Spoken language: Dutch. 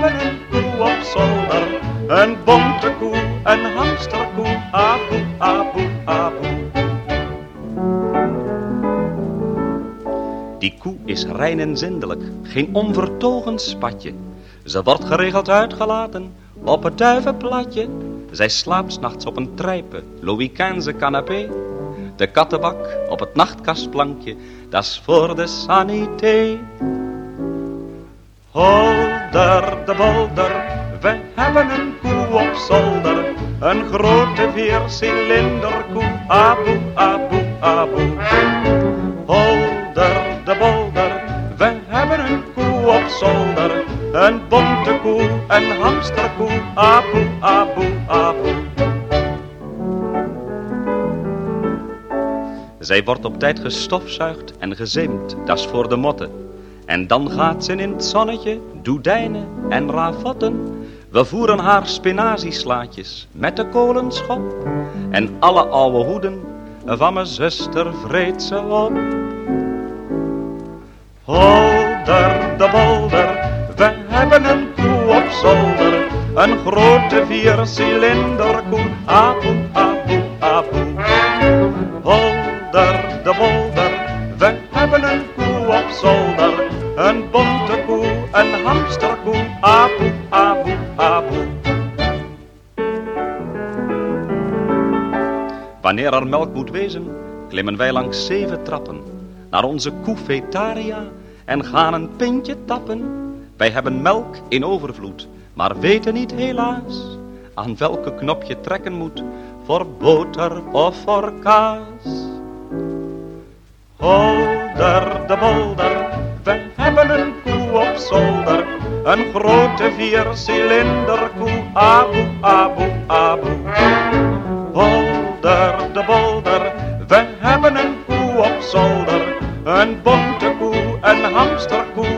hebben een koe op zolder, een bonte koe, een hamsterkoe, abu, abu, abu. Die koe is rein en zindelijk, geen onvertogen spatje. Ze wordt geregeld uitgelaten op het duivenplatje. Zij slaapt s'nachts op een trijpe, Louis canapé. De kattenbak op het nachtkastplankje, dat is voor de sanité. De bolder, we hebben een koe op zolder. Een grote viercilinder koe, abu, abu, abu. Holder de bolder, we hebben een koe op zolder. Een bonte koe, een hamsterkoe, abu, abu, abu. Zij wordt op tijd gestofzuigd en gezeemd, dat is voor de motten. En dan gaat ze in het zonnetje, doedijnen en ravotten. We voeren haar spinazieslaatjes met de kolenschop. En alle oude hoeden van mijn zuster vreet ze op. Holder de bolder, we hebben een koe op zolder. Een grote viercilinder koe, abu, abu, abu. Holder de bolder, we hebben een koe op zolder. Een bonte koe, een hamsterkoe, abu, abu, abu. Wanneer er melk moet wezen, klimmen wij langs zeven trappen naar onze koefetaria en gaan een pintje tappen. Wij hebben melk in overvloed, maar weten niet helaas aan welke knop je trekken moet voor boter of voor kaas. De bolder, we hebben een koe op zolder, een grote viercilinder koe, abu, abu, abu. Holder de bolder, we hebben een koe op zolder, een bonte koe, een hamsterkoe,